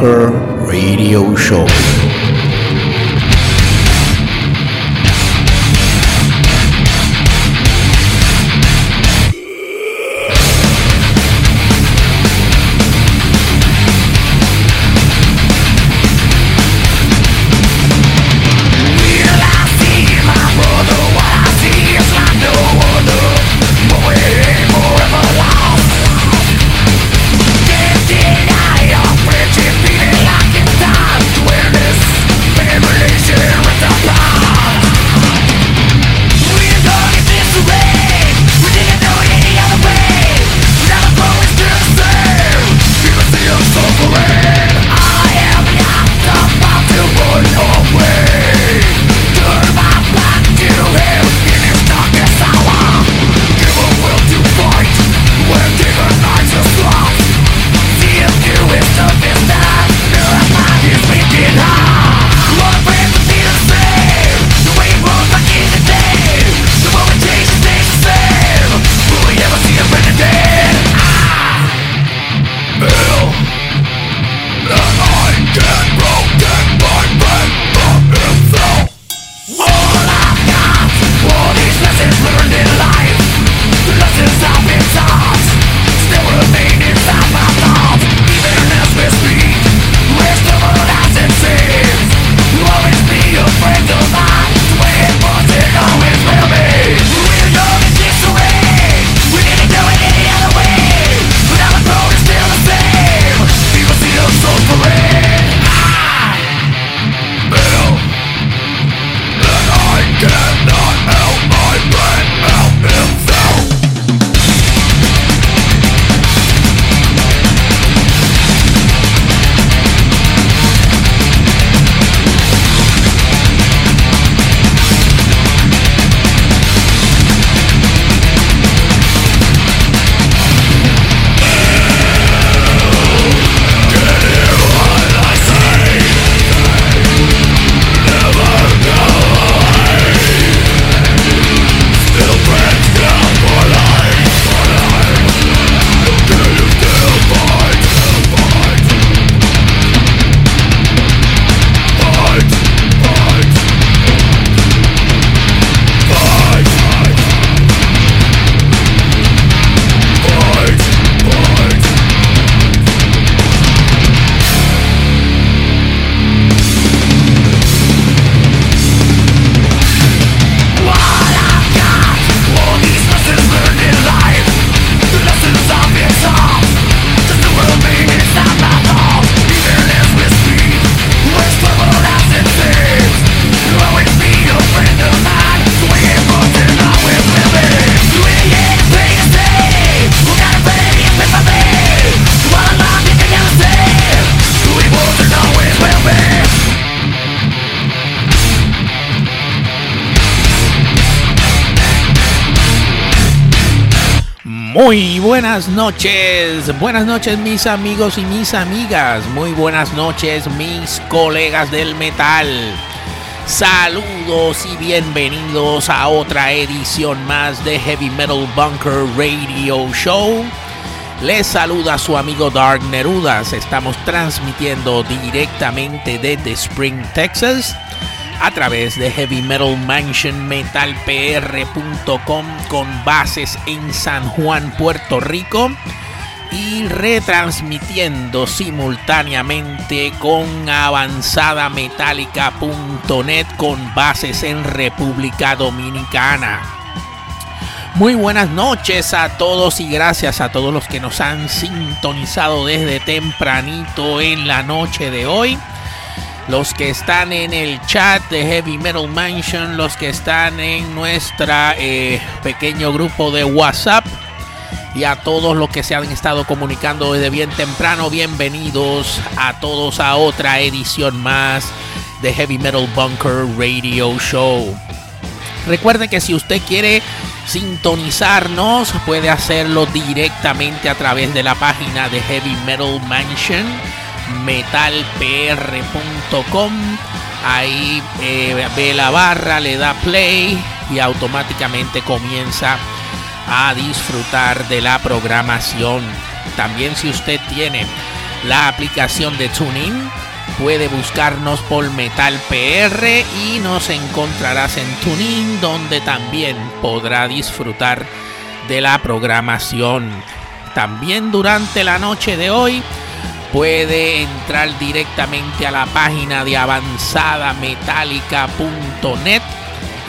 Metal Bunker Radio Show. Muy buenas noches, buenas noches mis amigos y mis amigas, muy buenas noches mis colegas del metal. Saludos y bienvenidos a otra edición más de Heavy Metal Bunker Radio Show. Les saluda su amigo Dark Nerudas. Estamos transmitiendo directamente desde Spring, Texas a través de Heavy Metal Mansion metalpr.com con bases en San Juan, Puerto Rico y retransmitiendo simultáneamente con avanzadametallica.net con bases en República Dominicana. Muy buenas noches a todos y gracias a todos los que nos han sintonizado desde tempranito en la noche de hoy. Los que están en el chat de Heavy Metal Mansion, los que están en nuestra eh, pequeño grupo de WhatsApp y a todos los que se han estado comunicando desde bien temprano, bienvenidos a todos a otra edición más de Heavy Metal Bunker Radio Show. Recuerde que si usted quiere sintonizarnos, puede hacerlo directamente a través de la página de Heavy Metal Mansion metalpr.com. Ahí eh, ve la barra, le da play y automáticamente comienza a disfrutar de la programación. También si usted tiene la aplicación de Tuning, puede buscarnos por Metal PR y nos encontrarás en Tuning donde también podrá disfrutar de la programación. También durante la noche de hoy puede entrar directamente a la página de avanzadametallica.net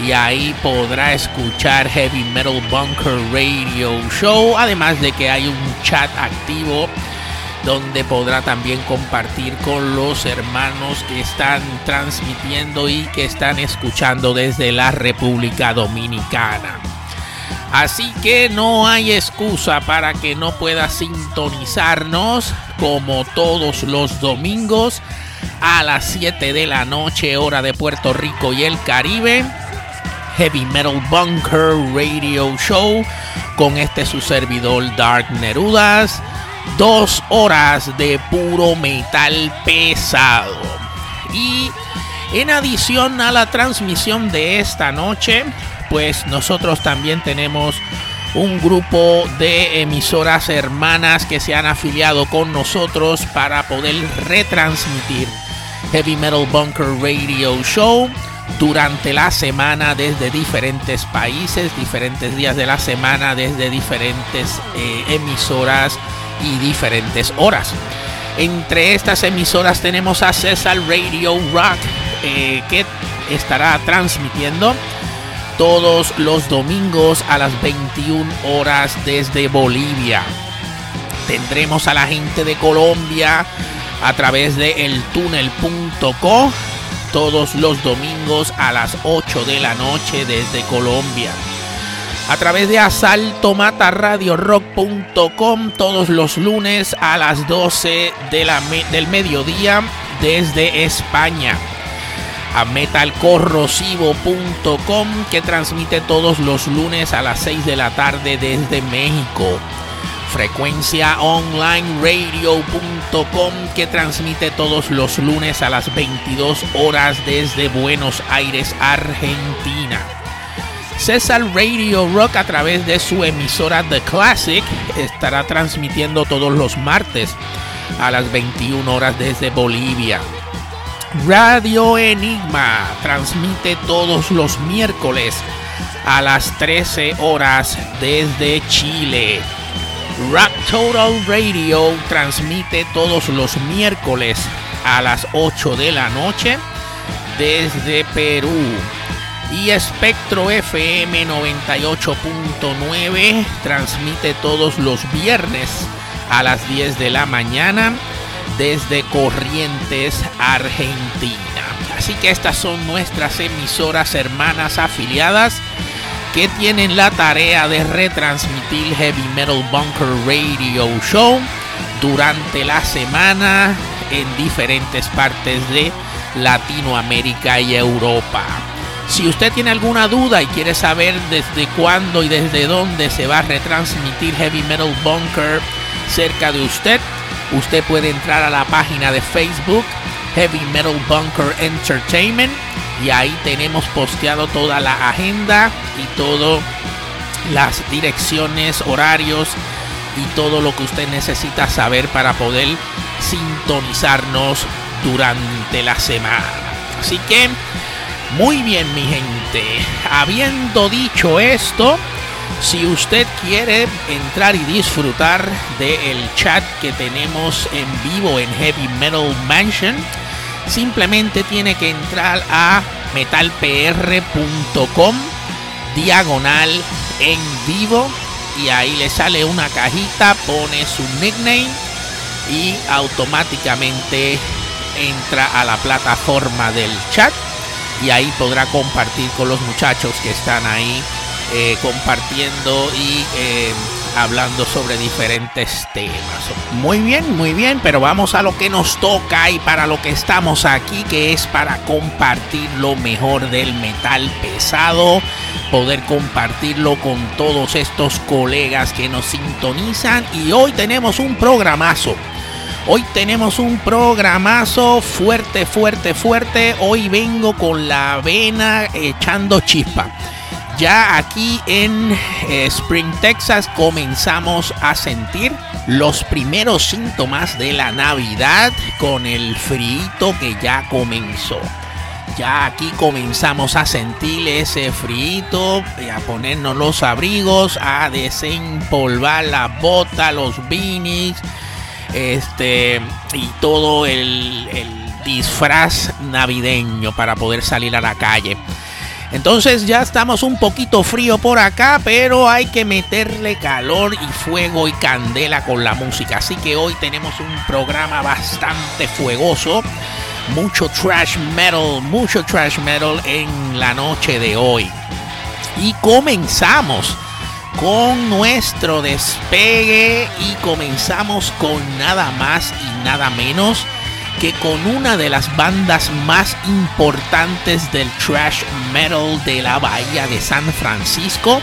y ahí podrá escuchar Heavy Metal Bunker Radio Show, además de que hay un chat activo donde podrá también compartir con los hermanos que están transmitiendo y que están escuchando desde la República Dominicana. Así que no hay excusa para que no pueda sintonizarnos como todos los domingos a las 7 de la noche hora de Puerto Rico y el Caribe. Heavy Metal Bunker Radio Show con este su servidor Dark Nerudas. Dos horas de puro metal pesado. Y en adición a la transmisión de esta noche, pues nosotros también tenemos un grupo de emisoras hermanas que se han afiliado con nosotros para poder retransmitir Heavy Metal Bunker Radio Show durante la semana desde diferentes países, diferentes días de la semana, desde diferentes eh, emisoras y diferentes horas. Entre estas emisoras tenemos a César Radio Rock eh, que estará transmitiendo todos los domingos a las 21 horas desde Bolivia. Tendremos a la gente de Colombia a través de eltunel.co todos los domingos a las 8 de la noche desde Colombia. A través de asaltomataradiorock.com todos los lunes a las 12 de la del mediodía desde España a metalcorrosivo.com que transmite todos los lunes a las 6 de la tarde desde México. Frecuencia online radio.com que transmite todos los lunes a las 22 horas desde Buenos Aires, Argentina. César Radio Rock a través de su emisora The Classic estará transmitiendo todos los martes a las 21 horas desde Bolivia. Radio Enigma transmite todos los miércoles a las 13 horas desde Chile. Rock Total Radio transmite todos los miércoles a las 8 de la noche desde Perú. Y Espectro FM 98.9 transmite todos los viernes a las 10 de la mañana desde Corrientes, Argentina. Así que estas son nuestras emisoras hermanas afiliadas que tienen la tarea de retransmitir Heavy Metal Bunker Radio Show durante la semana en diferentes partes de Latinoamérica y Europa. Si usted tiene alguna duda y quiere saber desde cuándo y desde dónde se va a retransmitir Heavy Metal Bunker cerca de usted, usted puede entrar a la página de Facebook Heavy Metal Bunker Entertainment y ahí tenemos posteado toda la agenda y todas las direcciones, horarios y todo lo que usted necesita saber para poder sintonizarnos durante la semana. Así que, muy bien mi gente, habiendo dicho esto, si usted quiere entrar y disfrutar del chat que tenemos en vivo en Heavy Metal Mansion, simplemente tiene que entrar a metalpr.com diagonal en vivo y ahí le sale una cajita, pone su nickname y automáticamente entra a la plataforma del chat y ahí podrá compartir con los muchachos que están ahí eh, compartiendo y eh, hablando sobre diferentes temas. Muy bien, muy bien, pero vamos a lo que nos toca y para lo que estamos aquí, que es para compartir lo mejor del metal pesado, poder compartirlo con todos estos colegas que nos sintonizan y hoy tenemos un programazo. Hoy tenemos un programazo fuerte, fuerte, fuerte. Hoy vengo con la vena echando chispa ya aquí en eh, Spring, Texas, comenzamos a sentir los primeros síntomas de la Navidad con el frío que ya comenzó. Ya aquí comenzamos a sentir ese frío, a ponernos los abrigos, a desempolvar la bota, los beanies, este, y todo el disfraz navideño para poder salir a la calle. Entonces ya estamos un poquito frío por acá, pero hay que meterle calor y fuego y candela con la música. Así que hoy tenemos un programa bastante fuegoso. Mucho trash metal, mucho trash metal en la noche de hoy. Y comenzamos con nuestro despegue y comenzamos con nada más y nada menos que con una de las bandas más importantes del thrash metal de la bahía de San Francisco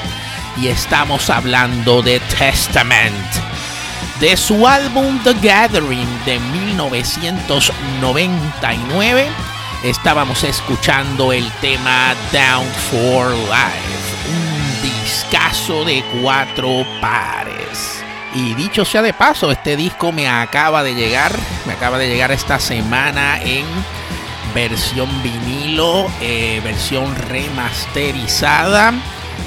y estamos hablando de Testament. De su álbum The Gathering de 1999 estábamos escuchando el tema Down for Life, un discazo de cuatro pares. Y dicho sea de paso, este disco me acaba de llegar, me acaba de llegar esta semana en versión vinilo, eh, versión remasterizada,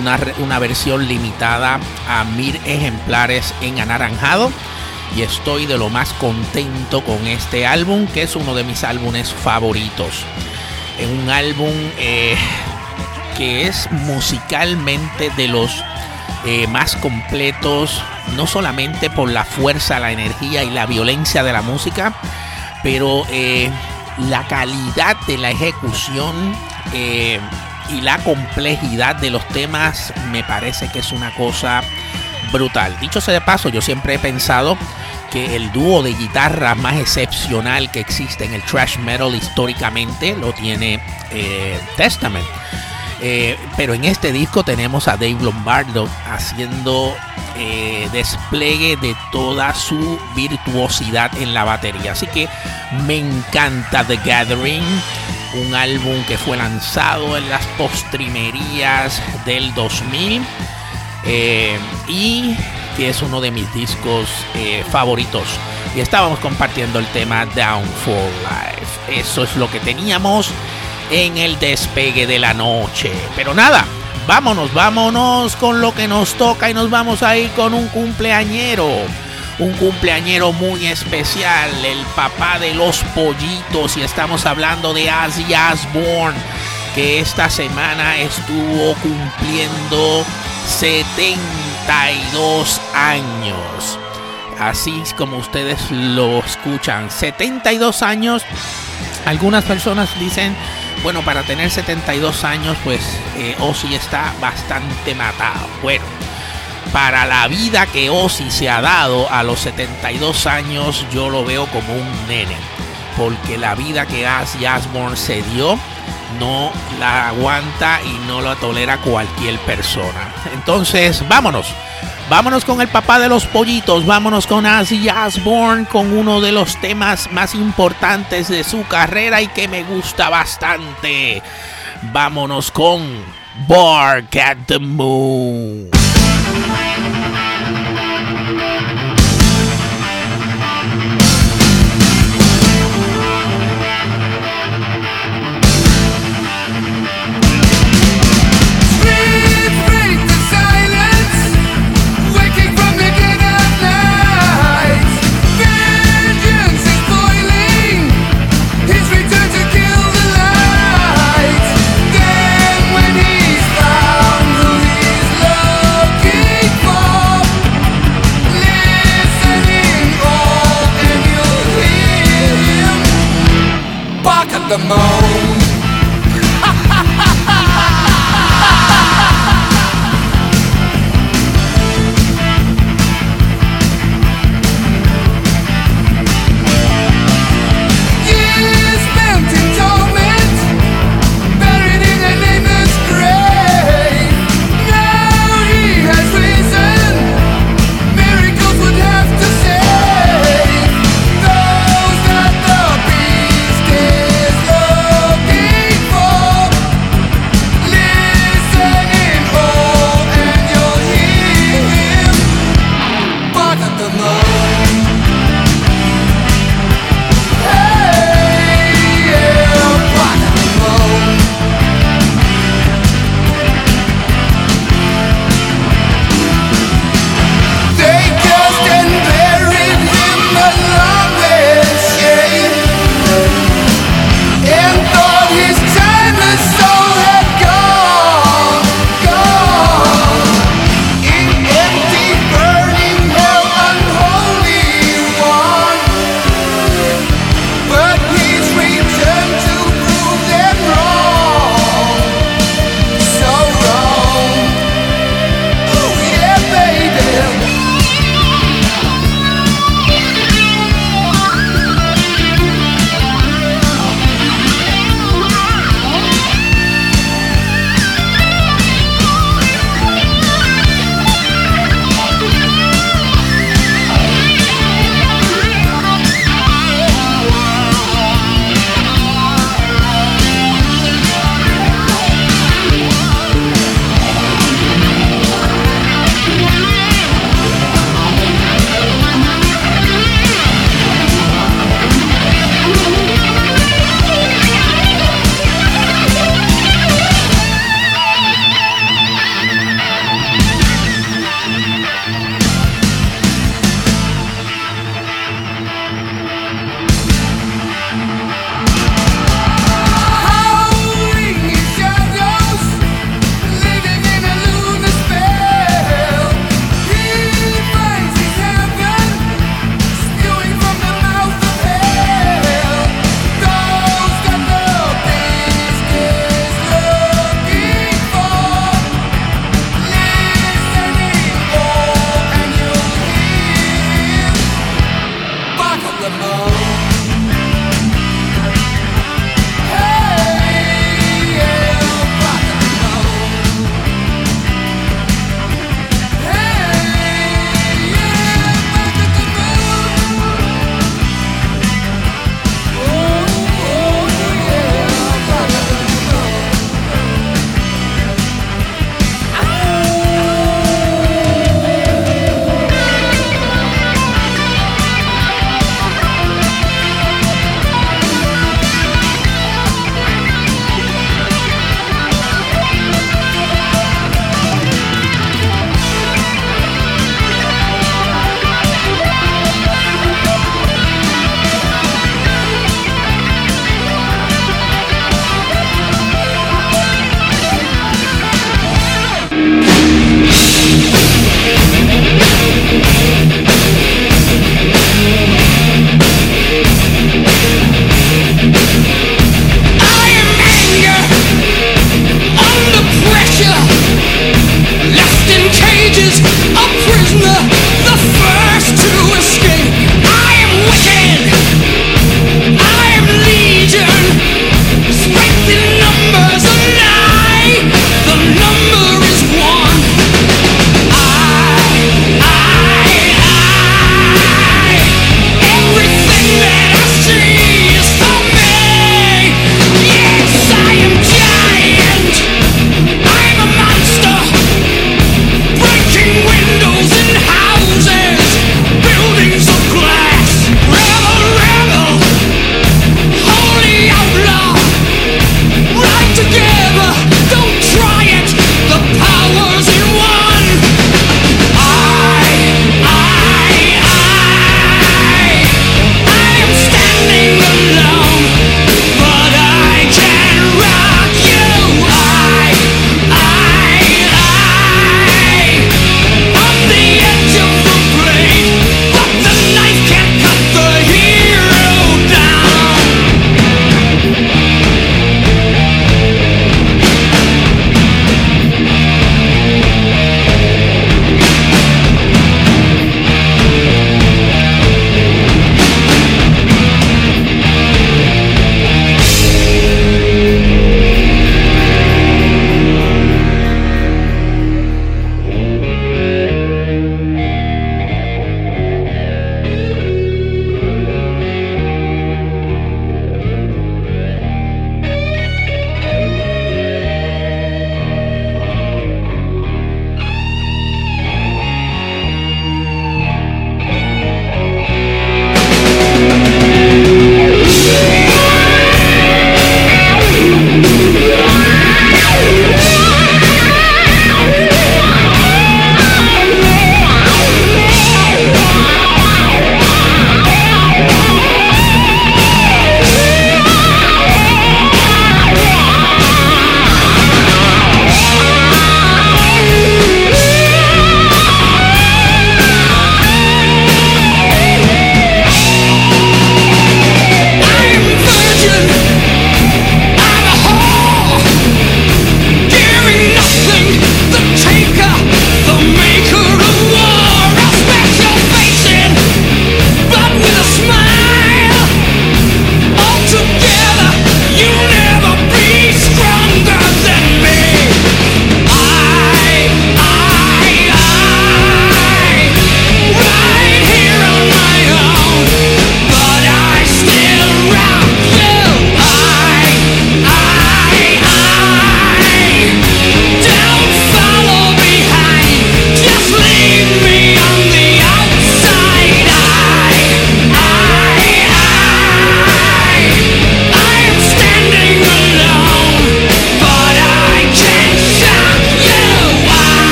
una, una versión limitada a mil ejemplares en anaranjado. Y estoy de lo más contento con este álbum, que es uno de mis álbumes favoritos. Es un álbum eh, que es musicalmente de los eh, más completos, no solamente por la fuerza, la energía y la violencia de la música, pero eh, la calidad de la ejecución eh, y la complejidad de los temas me parece que es una cosa brutal. Dicho sea de paso, yo siempre he pensado que el dúo de guitarra más excepcional que existe en el thrash metal históricamente lo tiene Testament. Eh, pero en este disco tenemos a Dave Lombardo haciendo eh, despliegue de toda su virtuosidad en la batería. Así que me encanta The Gathering, un álbum que fue lanzado en las postrimerías del 2000 eh, y que es uno de mis discos favoritos. Y estábamos compartiendo el tema Down for Life. Eso es lo que teníamos en el despegue de la noche. Pero nada, vámonos, vámonos con lo que nos toca y nos vamos a ir con un cumpleañero. Un cumpleañero muy especial, el papá de los pollitos y estamos hablando de Ozzy Osbourne, que esta semana estuvo cumpliendo 72 años. Así como ustedes lo escuchan, 72 años. Algunas personas dicen bueno, para tener 72 años, pues eh, Ozzy está bastante matado. Bueno, para la vida que Ozzy se ha dado a los 72 años, yo lo veo como un nene. Porque la vida que Ozzy Osbourne se dio, no la aguanta y no la tolera cualquier persona. Entonces, vámonos. Vámonos con el papá de los pollitos, vámonos con Ozzy Osbourne con uno de los temas más importantes de su carrera y que me gusta bastante. Vámonos con Bark at the Moon. The moon.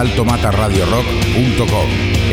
asaltomataradiorock.com.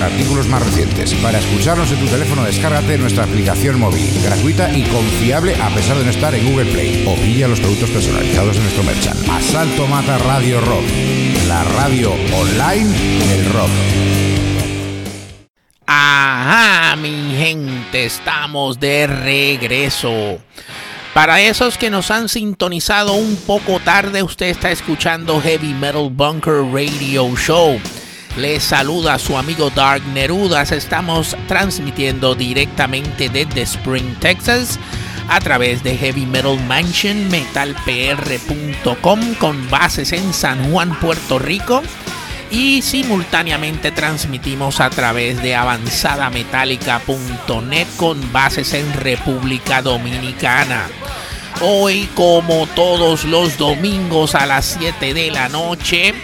artículos más recientes. Para escucharnos en tu teléfono, descárgate nuestra aplicación móvil, gratuita y confiable a pesar de no estar en Google Play. O pilla los productos personalizados en nuestro merchant. Asalto Mata Radio Rock, la radio online del rock. Ajá, mi gente, estamos de regreso. Para esos que nos han sintonizado un poco tarde, usted está escuchando Heavy Metal Bunker Radio Show. Les saluda su amigo Dark Nerudas. Estamos transmitiendo directamente desde Spring, Texas, a través de Heavy Metal Mansion, metalpr.com, con bases en San Juan, Puerto Rico. Y simultáneamente transmitimos a través de avanzadametallica.net con bases en República Dominicana. Hoy, como todos los domingos a las 7 de la noche,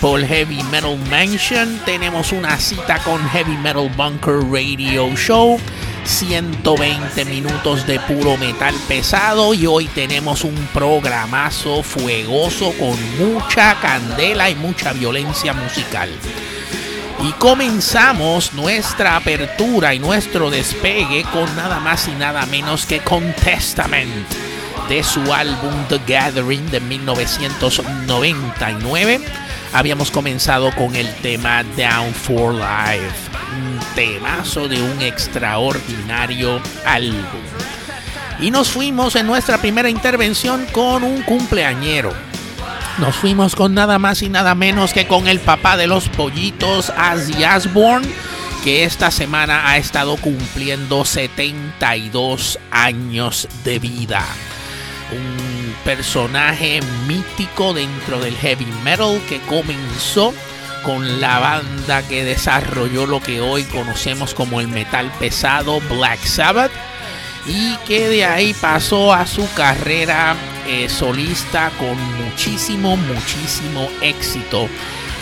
por Heavy Metal Mansion, tenemos una cita con Heavy Metal Bunker Radio Show. 120 minutos de puro metal pesado y hoy tenemos un programazo fuegoso con mucha candela y mucha violencia musical. Y comenzamos nuestra apertura y nuestro despegue con nada más y nada menos que con Testament de su álbum The Gathering de 1999. Habíamos comenzado con el tema Down for Life, un temazo de un extraordinario álbum. Y nos fuimos en nuestra primera intervención con un cumpleañero. Nos fuimos con nada más y nada menos que con el papá de los pollitos, Ozzy Osbourne, que esta semana ha estado cumpliendo 72 años de vida un personaje mítico dentro del heavy metal que comenzó con la banda que desarrolló lo que hoy conocemos como el metal pesado Black Sabbath y que de ahí pasó a su carrera eh, solista con muchísimo, muchísimo éxito,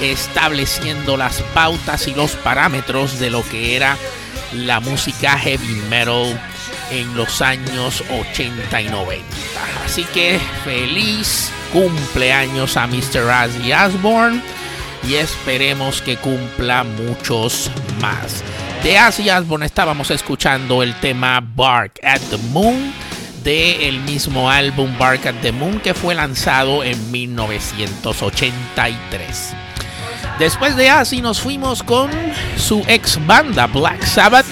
estableciendo las pautas y los parámetros de lo que era la música heavy metal en los años 80 y 90. Así que feliz cumpleaños a Mr. Ozzy Osbourne y esperemos que cumpla muchos más. De Ozzy Osbourne estábamos escuchando el tema Bark at the Moon de el mismo álbum Bark at the Moon que fue lanzado en 1983. Después de Ozzy nos fuimos con su ex banda Black Sabbath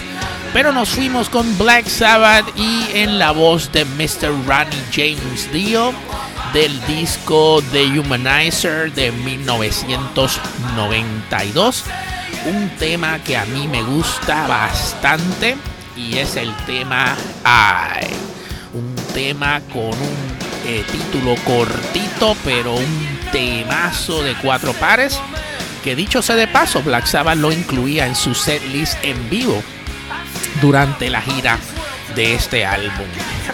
pero nos fuimos con Black Sabbath y en la voz de Mr. Ronnie James Dio del disco The Humanizer de 1992. Un tema que a mí me gusta bastante y es el tema Ay. Un tema con un eh, título cortito, pero un temazo de cuatro pares. Que dicho sea de paso, Black Sabbath lo incluía en su setlist en vivo durante la gira de este álbum.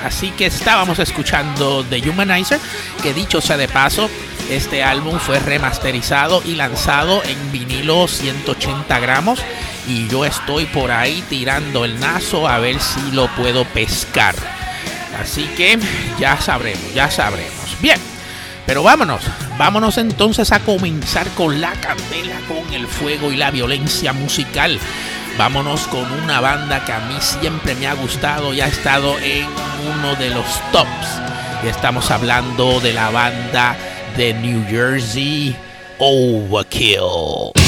Así que estábamos escuchando The Humanizer, que dicho sea de paso, este álbum fue remasterizado y lanzado en vinilo 180 gramos y yo estoy por ahí tirando el nazo a ver si lo puedo pescar. Así que ya sabremos, ya sabremos. Bien, pero vámonos, vámonos entonces a comenzar con la candela, con el fuego y la violencia musical. Vámonos con una banda que a mí siempre me ha gustado y ha estado en uno de los tops. Y estamos hablando de la banda de New Jersey, Overkill.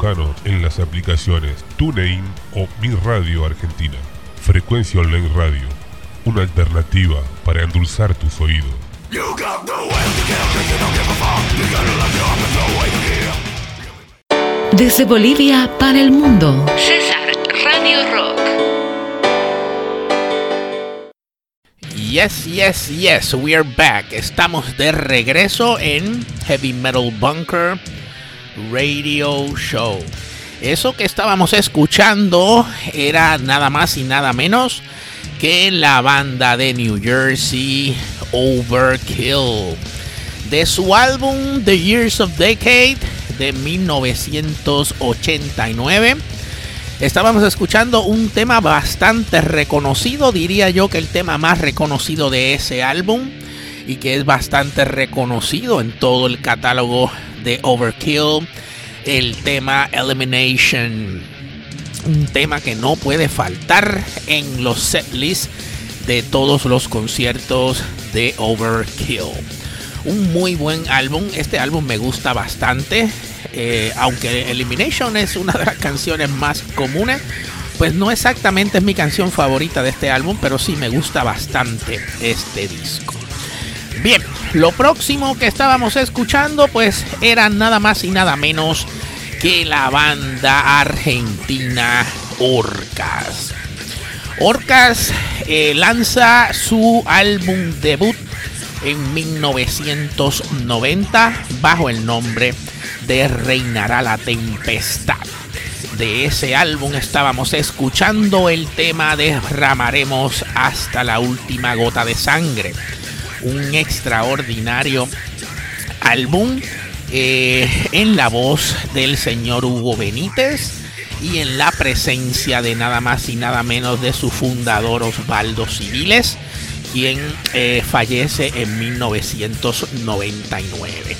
Buscanos en las aplicaciones TuneIn o Mi Radio Argentina. Frecuencia Online Radio, una alternativa para endulzar tus oídos. Desde Bolivia para el mundo. César Radio Rock. Yes, yes, yes, we're back. Estamos de regreso en Heavy Metal Bunker Radio Show. Eso que estábamos escuchando era nada más y nada menos que la banda de New Jersey Overkill. De su álbum The Years of Decade de 1989. Estábamos escuchando un tema bastante reconocido, diría yo que el tema más reconocido de ese álbum y que es bastante reconocido en todo el catálogo de Overkill, el tema Elimination. Un tema que no puede faltar en los setlists de todos los conciertos de Overkill. Un muy buen álbum, este álbum me gusta bastante. Eh, aunque Elimination es una de las canciones más comunes, pues no exactamente es mi canción favorita de este álbum, pero sí me gusta bastante este disco. Bien, lo próximo que estábamos escuchando pues era nada más y nada menos que la banda argentina Orcas. Orcas eh, lanza su álbum debut en 1990 bajo el nombre de Reinará la Tempestad. De ese álbum estábamos escuchando el tema de Ramaremos hasta la última gota de sangre. Un extraordinario álbum eh, en la voz del señor Hugo Benítez y en la presencia de nada más y nada menos de su fundador Osvaldo Civiles, quien eh, fallece en 1999.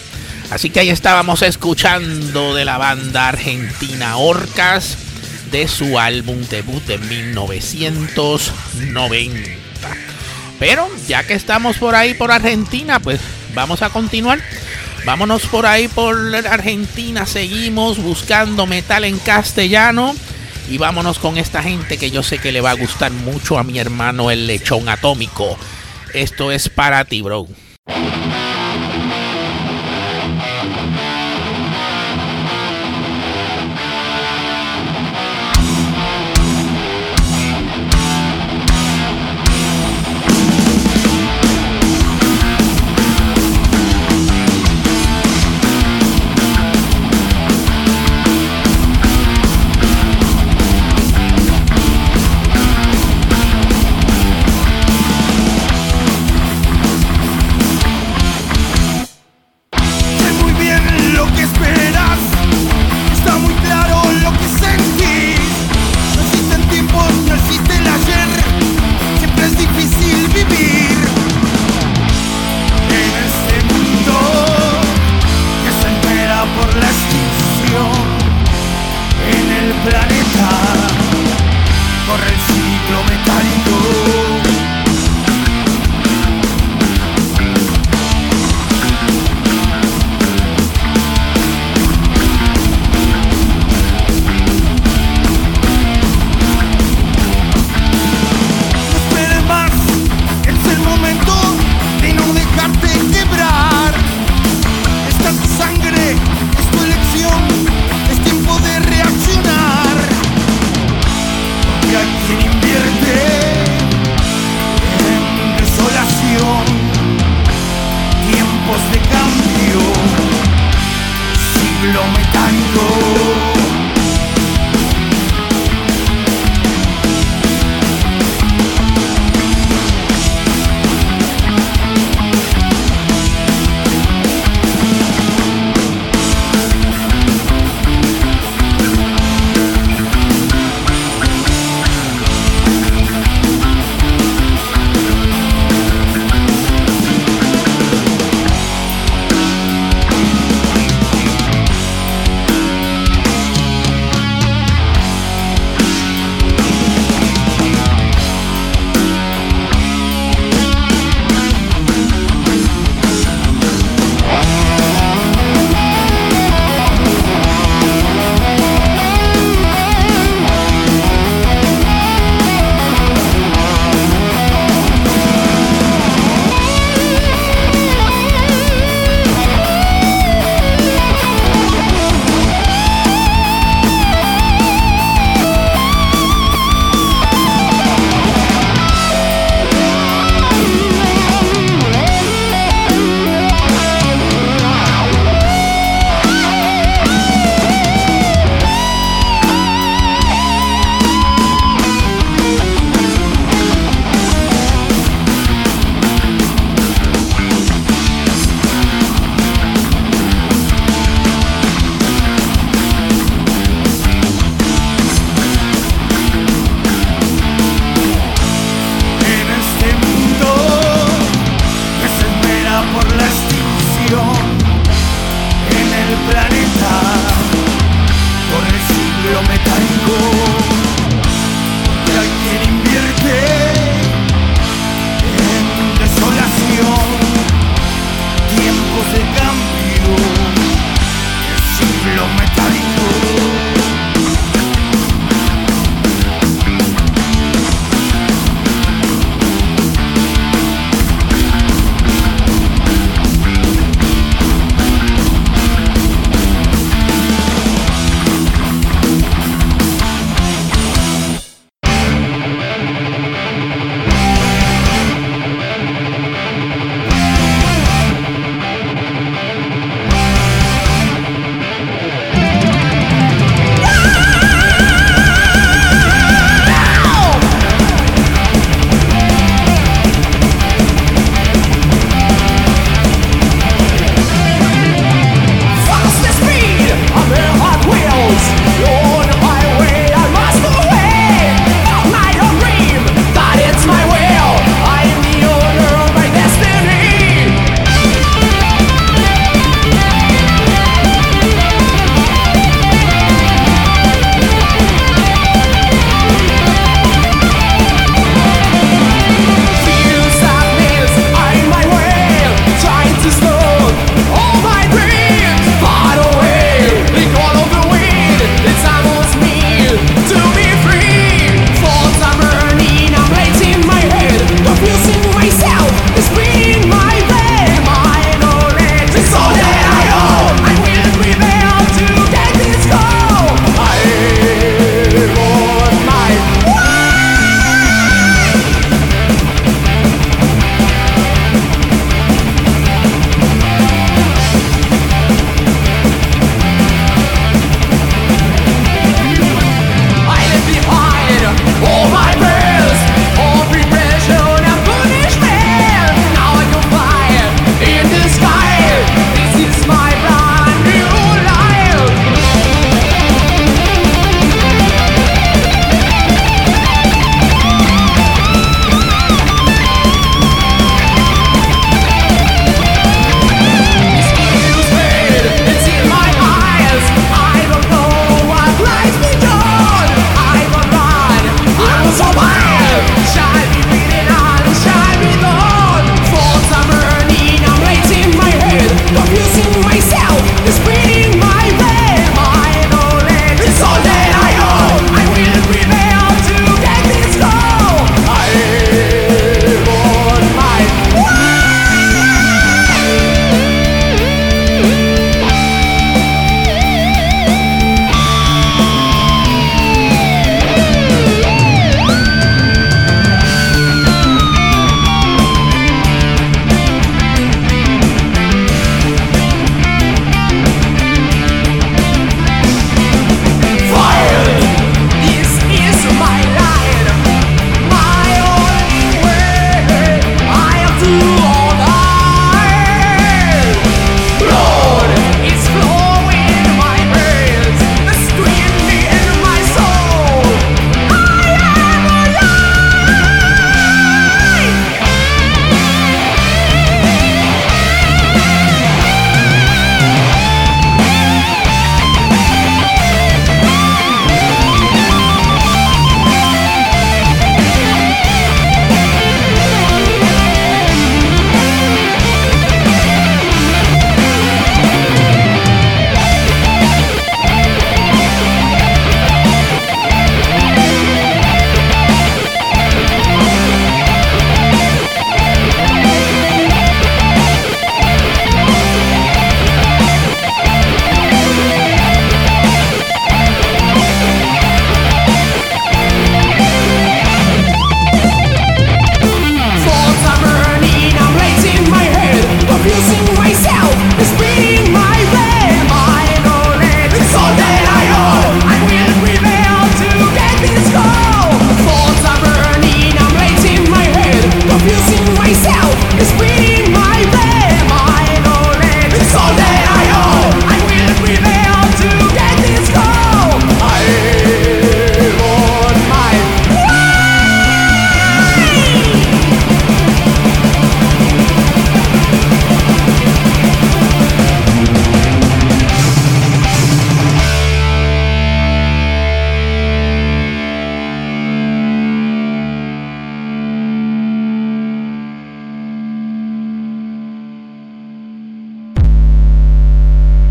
Así que ahí estábamos escuchando de la banda argentina Orcas de su álbum debut de 1990. Pero ya que estamos por ahí por Argentina, pues vamos a continuar. Vámonos por ahí por Argentina, seguimos buscando metal en castellano. Y vámonos con esta gente que yo sé que le va a gustar mucho a mi hermano el lechón atómico. Esto es para ti, bro.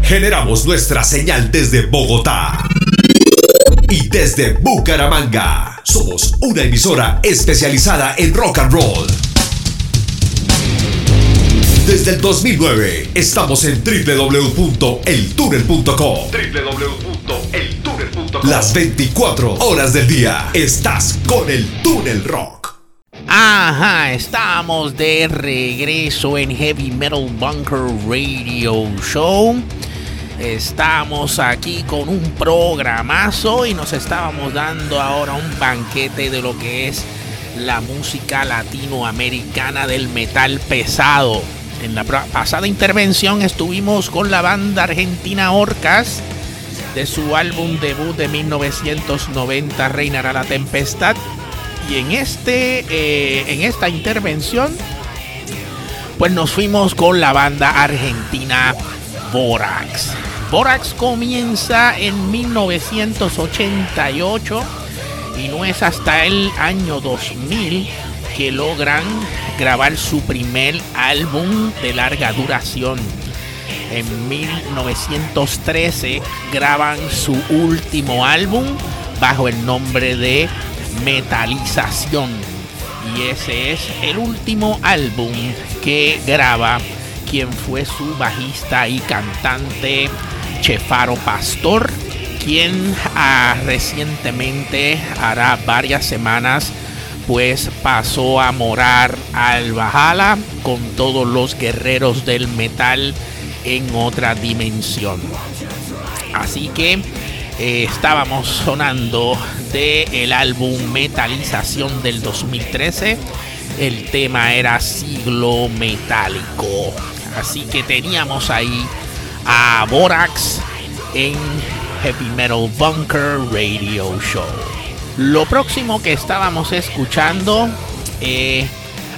Generamos nuestra señal desde Bogotá y desde Bucaramanga. Somos una emisora especializada en rock and roll. Desde el 2009 estamos en www.eltunnel.com. www.eltunnel.com. Las 24 horas del día estás con el Túnel Rock. Ajá, estamos de regreso en Heavy Metal Bunker Radio Show. Estamos aquí con un programazo y nos estábamos dando ahora un banquete de lo que es la música latinoamericana del metal pesado. En la pasada intervención estuvimos con la banda argentina Orcas de su álbum debut de 1990 Reinará la Tempestad. Y en, este, eh, en esta intervención, pues nos fuimos con la banda argentina Borax. Borax comienza en 1988 y no es hasta el año 2000 que logran grabar su primer álbum de larga duración. En 1913 graban su último álbum bajo el nombre de Metalización. Y ese es el último álbum que graba quien fue su bajista y cantante Chefaro Pastor, quien ah, recientemente, hará varias semanas, pues pasó a morar al Valhalla con todos los guerreros del metal en otra dimensión. Así que eh, estábamos sonando del el álbum Metalización del 2013. El tema era Siglo Metálico. Así que teníamos ahí a Borax en Heavy Metal Bunker Radio Show. Lo próximo que estábamos escuchando, eh,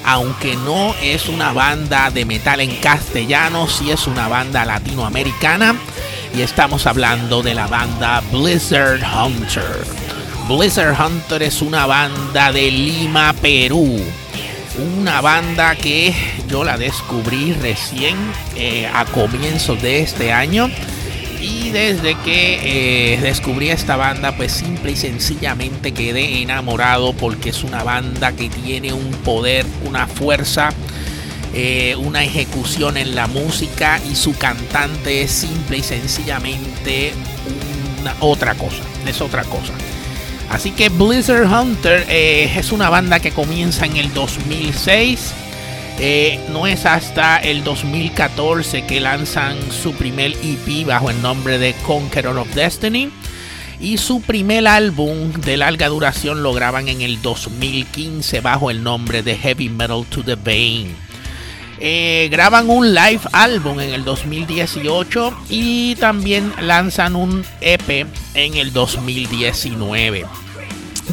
aunque no es una banda de metal en castellano, sí es una banda latinoamericana. Y estamos hablando de la banda Blizzard Hunter. Blizzard Hunter es una banda de Lima, Perú. Una banda que yo la descubrí recién eh, a comienzos de este año y desde que eh, descubrí esta banda, pues simple y sencillamente quedé enamorado porque es una banda que tiene un poder, una fuerza, eh, una ejecución en la música y su cantante es simple y sencillamente una, otra cosa, es otra cosa. Así que Blizzard Hunter eh, es una banda que comienza en el 2006 eh, no es hasta el 2014 que lanzan su primer EP bajo el nombre de Conqueror of Destiny. Y su primer álbum de larga duración lo graban en el 2015 bajo el nombre de Heavy Metal to the Vein. Eh, graban un live álbum en el 2018 y también lanzan un EP en el 2019.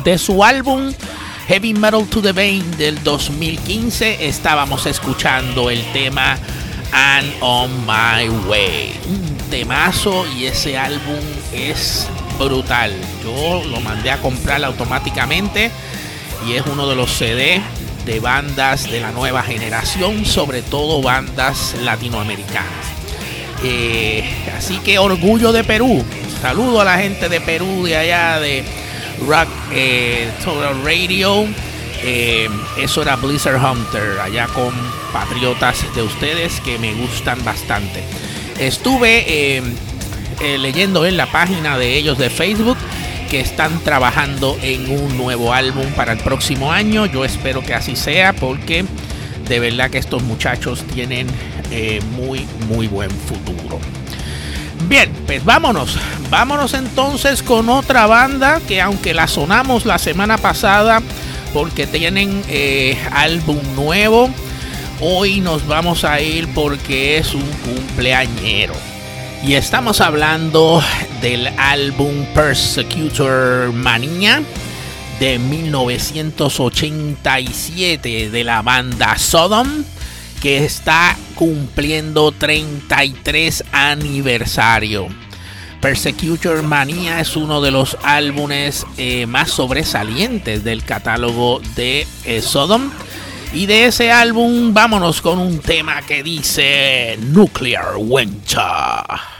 De su álbum Heavy Metal to the Vein del 2015 estábamos escuchando el tema And On My Way. Un temazo y ese álbum es brutal. Yo lo mandé a comprar automáticamente y es uno de los CD de bandas de la nueva generación, sobre todo bandas latinoamericanas. Eh, así que orgullo de Perú. Saludo a la gente de Perú, de allá de Rock eh, Total Radio. Eh, eso era Blizzard Hunter, allá con patriotas de ustedes que me gustan bastante. Estuve leyendo en la página de ellos de Facebook que están trabajando en un nuevo álbum para el próximo año. Yo espero que así sea porque de verdad que estos muchachos tienen muy, muy buen futuro. Bien, pues vámonos. Vámonos entonces con otra banda que aunque la sonamos la semana pasada porque tienen eh, álbum nuevo, hoy nos vamos a ir porque es un cumpleañero. Y estamos hablando del álbum Persecutor Mania de 1987 de la banda Sodom que está cumpliendo 33 aniversario. Persecutor Mania es uno de los álbumes eh, más sobresalientes del catálogo de eh, Sodom. Y de ese álbum vámonos con un tema que dice Nuclear Winter.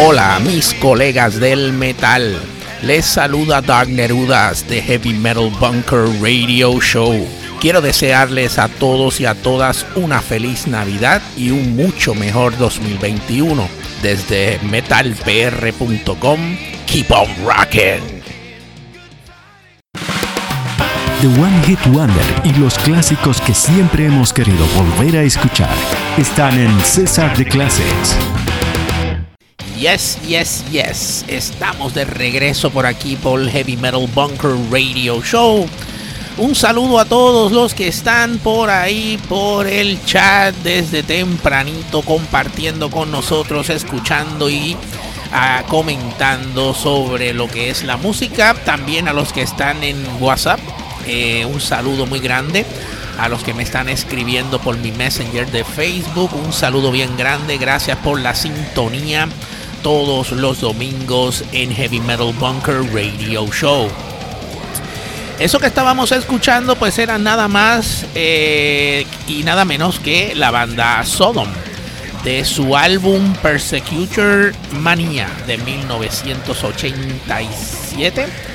Hola, mis colegas del metal. Les saluda Dark Nerudas de Heavy Metal Bunker Radio Show. Quiero desearles a todos y a todas una feliz Navidad y un mucho mejor 2021. Desde metalpr.com, keep on rocking. The One Hit Wonder y los clásicos que siempre hemos querido volver a escuchar están en César de Classics. Yes, yes, yes. Estamos de regreso por aquí por Heavy Metal Bunker Radio Show. Un saludo a todos los que están por ahí, por el chat desde tempranito, compartiendo con nosotros, escuchando y ah, comentando sobre lo que es la música. También a los que están en WhatsApp, eh, un saludo muy grande. A los que me están escribiendo por mi Messenger de Facebook, un saludo bien grande. Gracias por la sintonía todos los domingos en Heavy Metal Bunker Radio Show. Eso que estábamos escuchando pues era nada más eh, y nada menos que la banda Sodom de su álbum Persecutor Mania de 1987.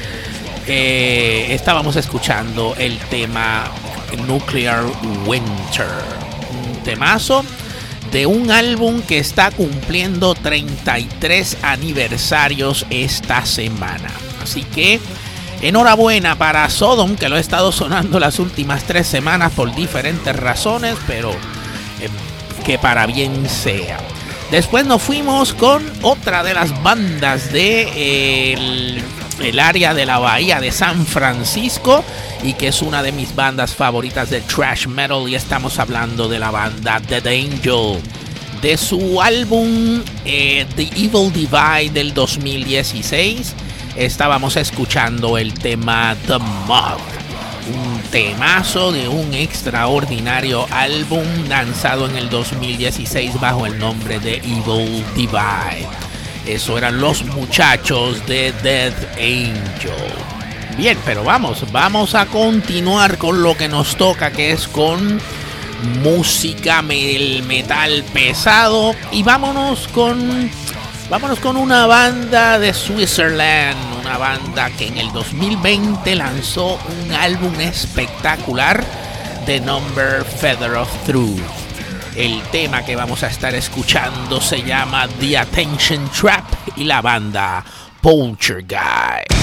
Estábamos escuchando el tema Nuclear Winter, un temazo de un álbum que está cumpliendo 33 aniversarios esta semana. Así que enhorabuena para Sodom, que lo ha estado sonando las últimas tres semanas por diferentes razones, pero eh, que para bien sea. Después nos fuimos con otra de las bandas de eh, el, el área de la bahía de San Francisco y que es una de mis bandas favoritas de thrash metal. Y estamos hablando de la banda Dead Angel de su álbum eh, The Evil Divide del 2016 estábamos escuchando el tema The Mob un temazo de un extraordinario álbum lanzado en el 2016 bajo el nombre de Evil Divide eso eran los muchachos de Dead Angel Bien, pero vamos, vamos a continuar con lo que nos toca, que es con música el metal pesado y vámonos con vámonos con una banda de Switzerland, una banda que en el 2020 lanzó un álbum espectacular de Number Feather of Truth. El tema que vamos a estar escuchando se llama The Attention Trap y la banda Poltergeist.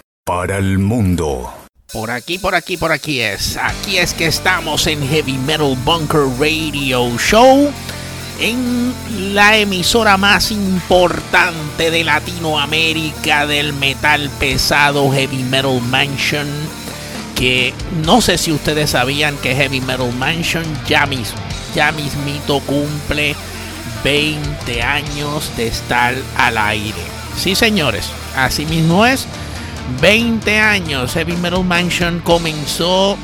para el mundo. Por aquí, por aquí, por aquí es. Aquí es que estamos en Heavy Metal Bunker Radio Show. En la emisora más importante de Latinoamérica del metal pesado Heavy Metal Mansion. Que no sé si ustedes sabían que Heavy Metal Mansion ya mismo, ya mismito cumple 20 años de estar al aire. Sí, señores, así mismo es. 20 años Heavy Metal Mansion comenzó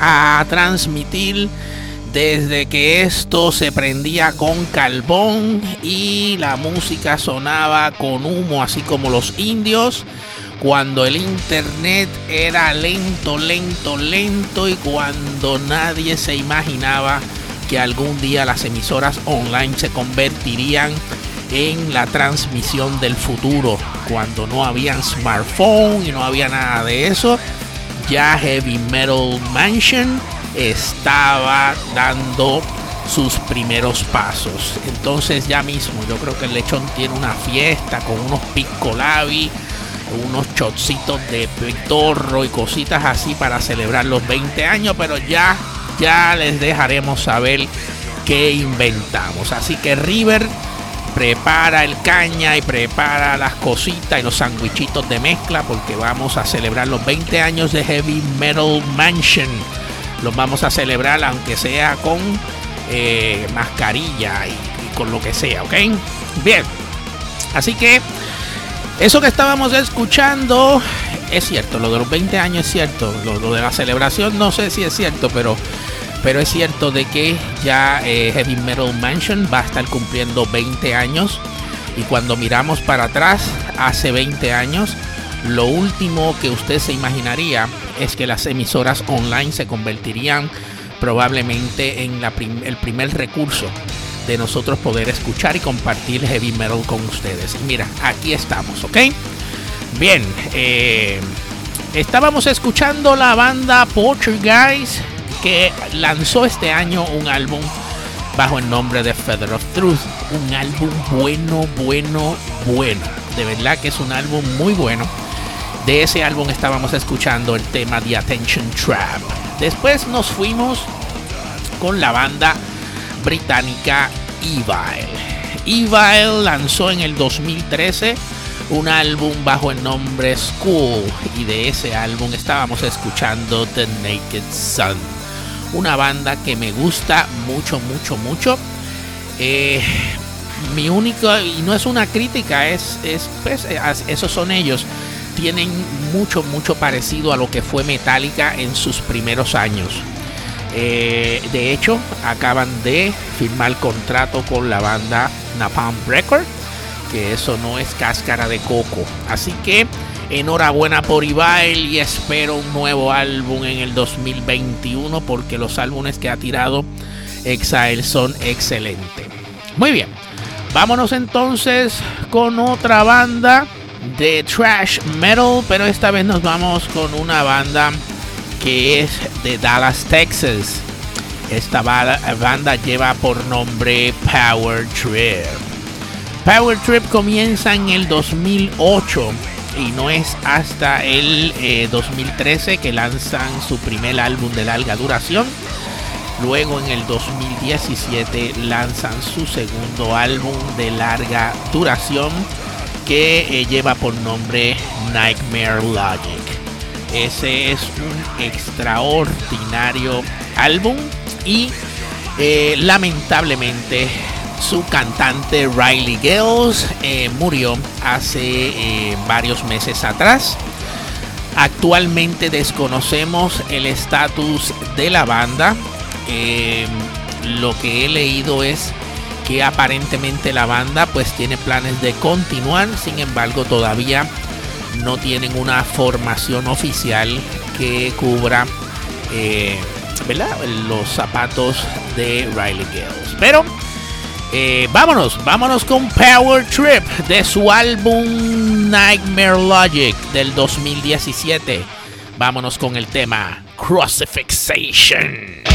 a transmitir desde que esto se prendía con carbón y la música sonaba con humo, así como los indios, cuando el internet era lento, lento, lento y cuando nadie se imaginaba que algún día las emisoras online se convertirían en la transmisión del futuro. Cuando no habían smartphone y no había nada de eso, ya Heavy Metal Mansion estaba dando sus primeros pasos. Entonces ya mismo yo creo que el lechón tiene una fiesta con unos piscolabi, unos chocitos de pitorro y cositas así para celebrar los 20 años, pero ya ya les dejaremos saber qué inventamos. Así que River prepara el caña y prepara las cositas y los sandwichitos de mezcla porque vamos a celebrar los 20 años de Heavy Metal Mansion. Los vamos a celebrar aunque sea con eh, mascarilla y, con lo que sea, ¿ok? Bien. Así que eso que estábamos escuchando es cierto, lo de los 20 años es cierto, lo de la celebración no sé si es cierto, pero pero es cierto de que ya eh, Heavy Metal Mansion va a estar cumpliendo 20 años y cuando miramos para atrás hace 20 años lo último que usted se imaginaría es que las emisoras online se convertirían probablemente en la el primer recurso de nosotros poder escuchar y compartir heavy metal con ustedes. Mira, aquí estamos, ¿ok? Bien, eh, estábamos escuchando la banda Guys que lanzó este año un álbum bajo el nombre de Feather of Truth. Un álbum bueno, bueno, bueno. De verdad que es un álbum muy bueno. De ese álbum estábamos escuchando el tema The Attention Trap. Después nos fuimos con la banda británica Evil. Evil lanzó en el 2013 un álbum bajo el nombre School y de ese álbum estábamos escuchando The Naked Sun una banda que me gusta mucho, mucho, mucho. Eh, mi único, y no es una crítica, es, es pues, esos son ellos. Tienen mucho, mucho parecido a lo que fue Metallica en sus primeros años. Eh, de hecho, acaban de firmar contrato con la banda Napalm Record, que eso no es cáscara de coco. Así que Enhorabuena por Ibael y espero un nuevo álbum en el 2021 porque los álbumes que ha tirado Exile son excelentes. Muy bien, vámonos entonces con otra banda de trash metal, pero esta vez nos vamos con una banda que es de Dallas, Texas. Esta banda lleva por nombre Power Trip. Power Trip comienza en el 2008 y no es hasta el 2013 eh, que lanzan su primer álbum de larga duración. Luego en el 2017 lanzan su segundo álbum de larga duración que eh, lleva por nombre Nightmare Logic. Ese es un extraordinario álbum y eh, lamentablemente su cantante Riley Gales eh, murió hace eh, varios meses atrás. Actualmente desconocemos el estatus de la banda. Eh, lo que he leído es que aparentemente la banda pues tiene planes de continuar. Sin embargo, todavía no tienen una formación oficial que cubra los zapatos de Riley Gales. Pero eh, vámonos, vámonos con Power Trip de su álbum Nightmare Logic del 2017. Vámonos con el tema Crucifixation.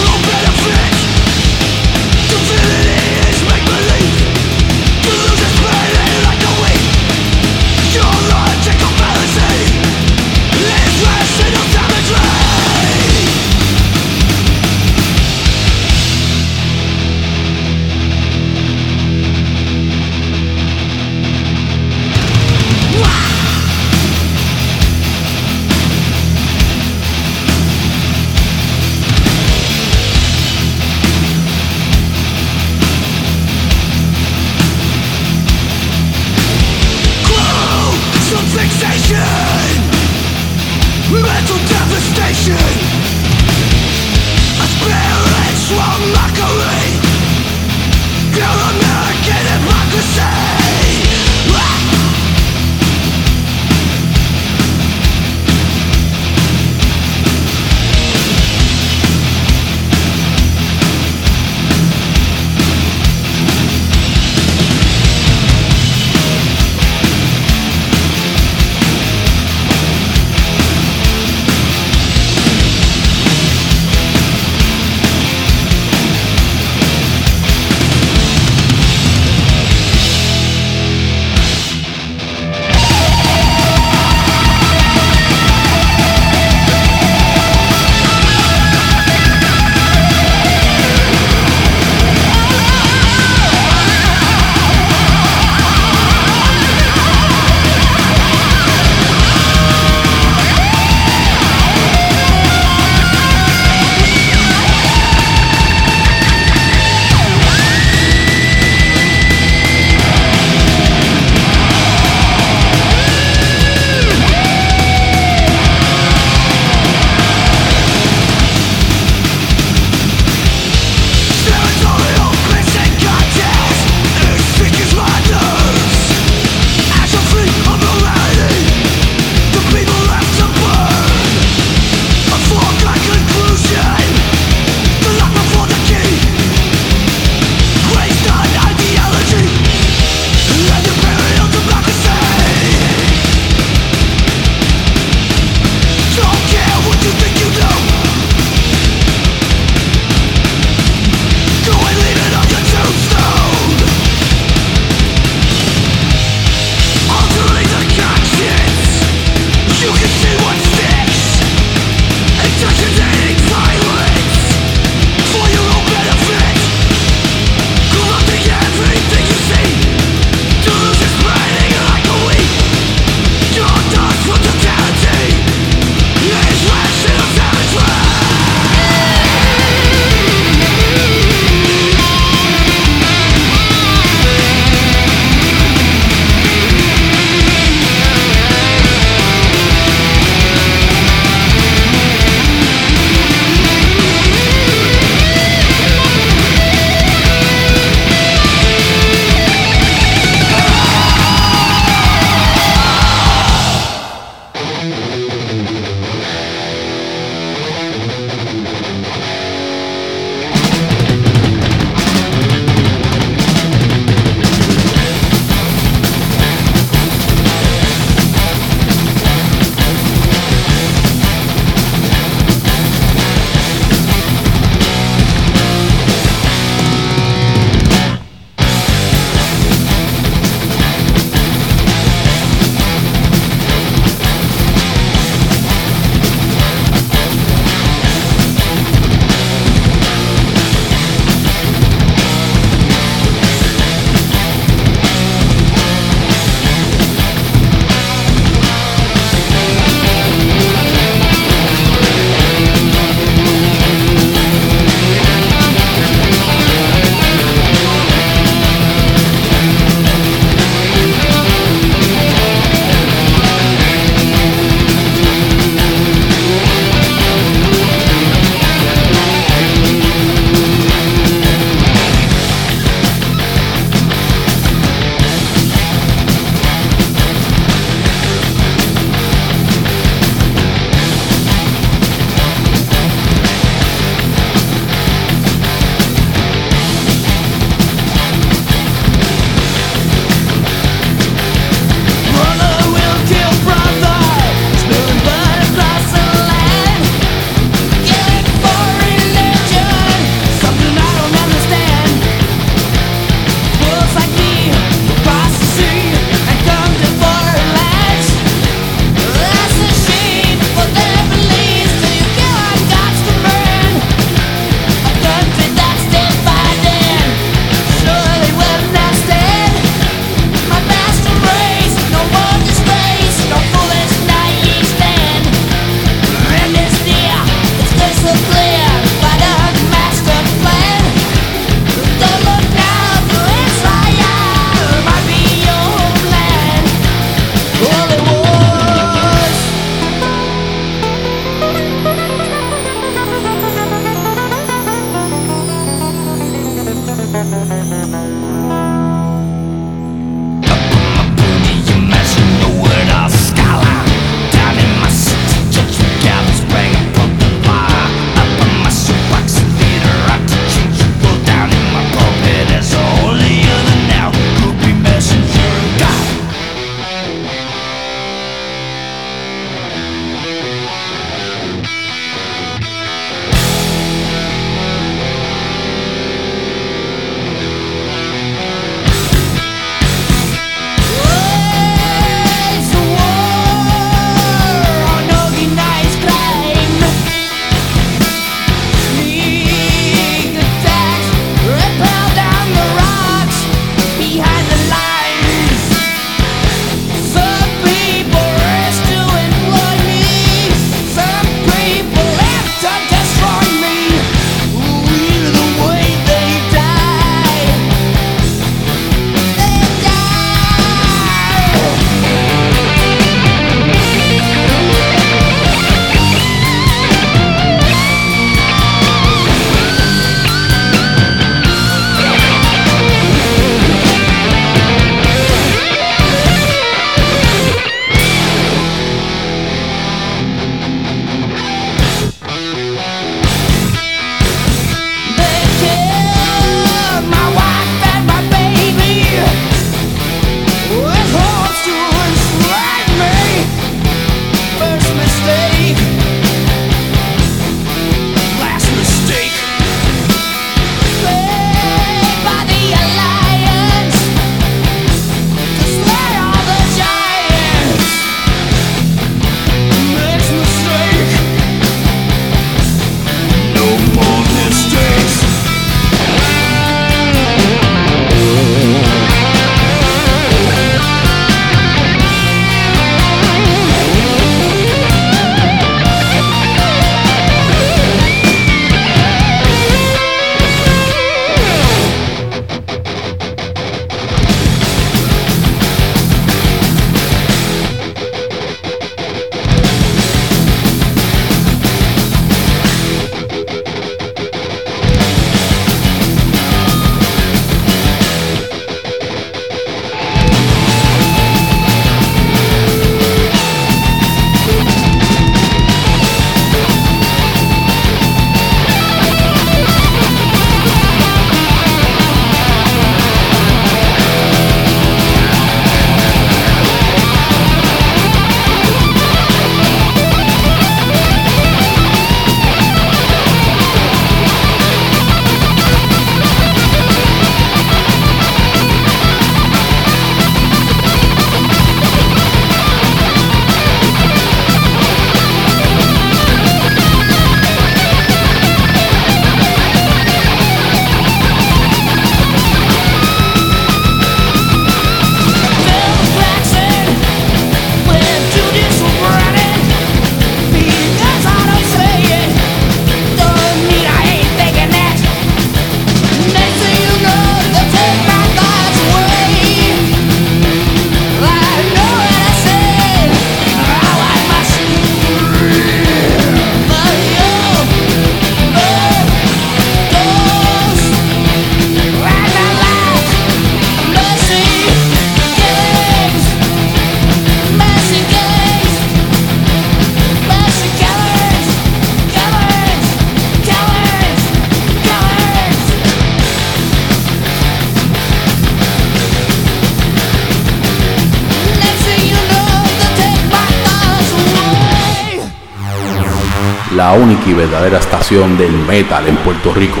Metal en Puerto Rico.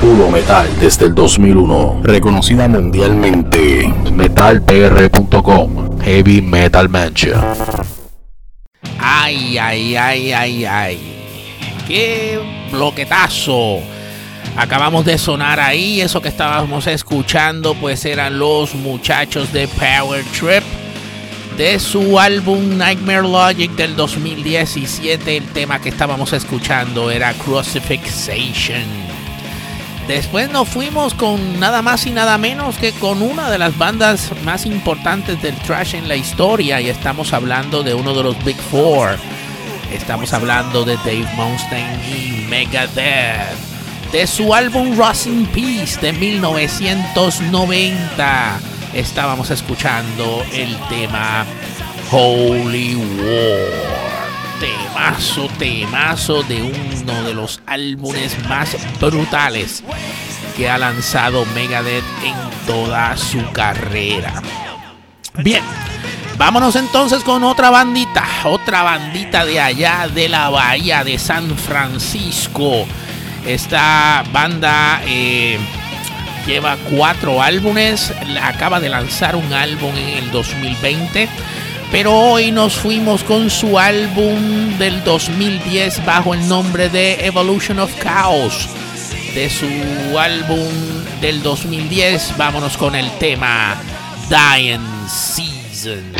Puro Metal desde el 2001, reconocida mundialmente. MetalPR.com, Heavy Metal Mancha. Ay, ay, ay, ay, ay. Qué bloquetazo. Acabamos de sonar ahí, eso que estábamos escuchando pues eran los muchachos de Power Trip de su álbum Nightmare Logic del 2017. El tema que estábamos escuchando era Crucifixation. Después nos fuimos con nada más y nada menos que con una de las bandas más importantes del trash en la historia y estamos hablando de uno de los Big Four. Estamos hablando de Dave Mustaine y Megadeth. De su álbum Rust in Peace de 1990 estábamos escuchando el tema Holy War temazo, temazo de uno de los álbumes más brutales que ha lanzado Megadeth en toda su carrera. Bien, vámonos entonces con otra bandita, otra bandita de allá de la bahía de San Francisco. Esta banda eh, lleva cuatro álbumes, acaba de lanzar un álbum en el 2020 pero hoy nos fuimos con su álbum del 2010 bajo el nombre de Evolution of Chaos. De su álbum del 2010, vámonos con el tema Dying Season.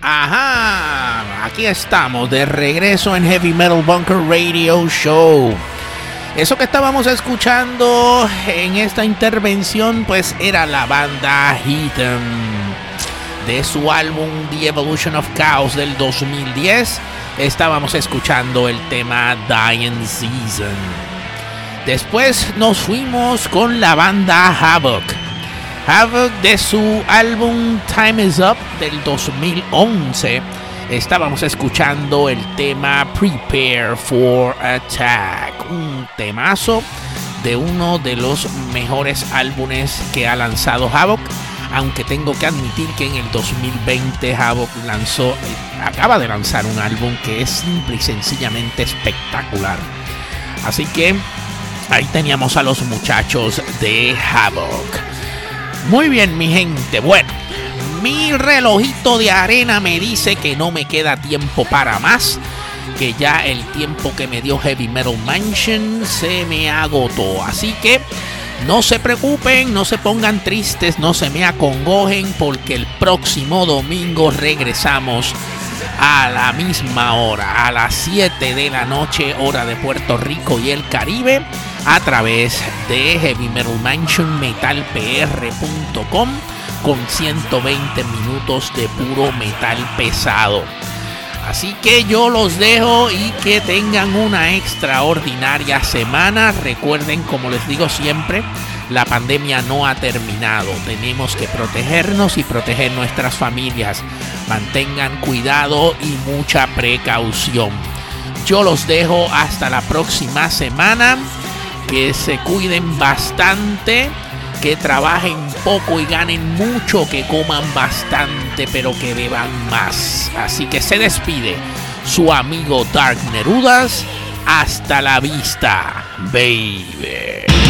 Ajá, aquí estamos de regreso en Heavy Metal Bunker Radio Show. Eso que estábamos escuchando en esta intervención pues era la banda Heathen de su álbum The Evolution of Chaos del 2010. Estábamos escuchando el tema Dying Season. Después nos fuimos con la banda Havoc. Havoc de su álbum Time Is Up del 2011 estábamos escuchando el tema Prepare for Attack, un temazo de uno de los mejores álbumes que ha lanzado Havoc. Aunque tengo que admitir que en el 2020 Havoc lanzó, acaba de lanzar un álbum que es simple y sencillamente espectacular. Así que ahí teníamos a los muchachos de Havoc. Muy bien, mi gente. Bueno, mi relojito de arena me dice que no me queda tiempo para más. Que ya el tiempo que me dio Heavy Metal Mansion se me agotó. Así que no se preocupen, no se pongan tristes, no se me acongojen porque el próximo domingo regresamos a la misma hora, a las 7 de la noche, hora de Puerto Rico y el Caribe, a través de Heavy Metal Mansion metalpr.com con 120 minutos de puro metal pesado. Así que yo los dejo y que tengan una extraordinaria semana. Recuerden, como les digo siempre, la pandemia no ha terminado. Tenemos que protegernos y proteger nuestras familias. Mantengan cuidado y mucha precaución. Yo los dejo hasta la próxima semana. Que se cuiden bastante que trabajen poco y ganen mucho, que coman bastante, pero que beban más. Así que se despide su amigo Dark Nerudas. Hasta la vista, baby.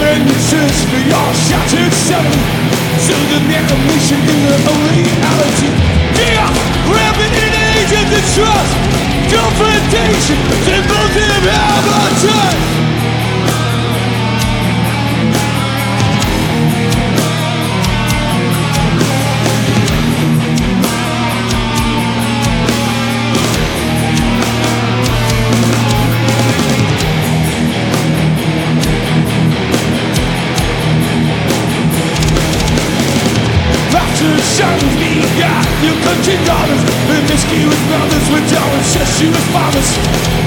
gathering pieces for your shattered self. So the mission in the reality. Yeah, rampant in age of the trust Confrontation, symbols of avatar country dollars And whiskey with brothers with dollars Yes, she was promised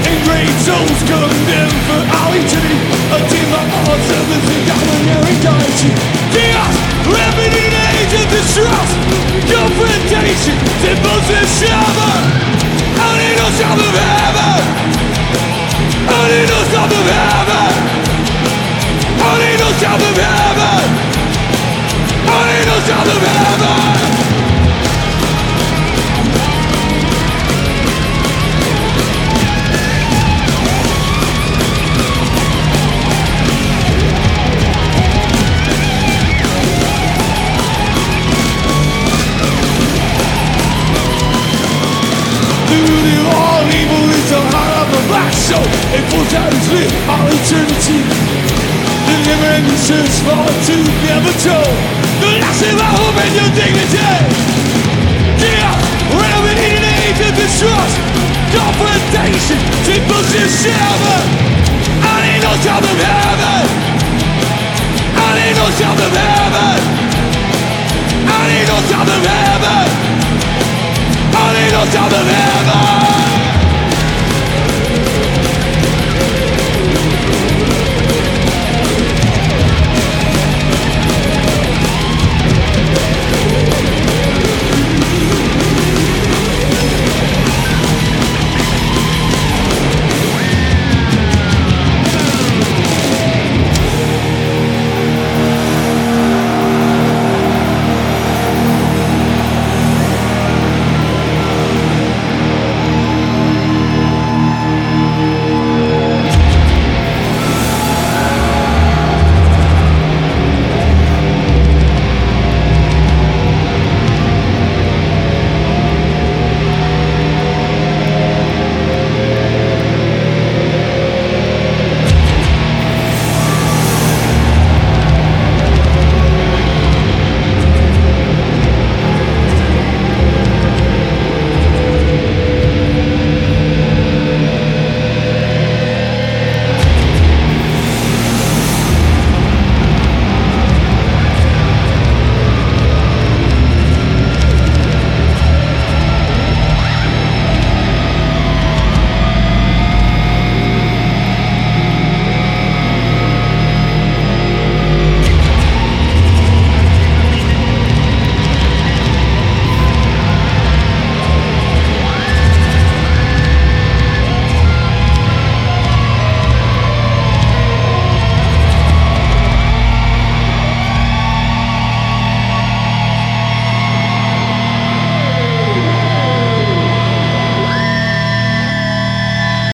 Ingrained souls condemned for all eternity A team of all servants and domineering dynasty Chaos, living in age of distrust. Confrontation, symbols and shaman I need no sound of heaven. I need no sound of heaven. I need no sound of heaven. I need no sound of heaven. show. It vulgarity, our eternity The reminiscence for to be ever told The last of our hope and your dignity Yeah, we're in an age of distrust Confrontation, people's disheveled I need no child of heaven I need no child of heaven I need no child of heaven I need no child of heaven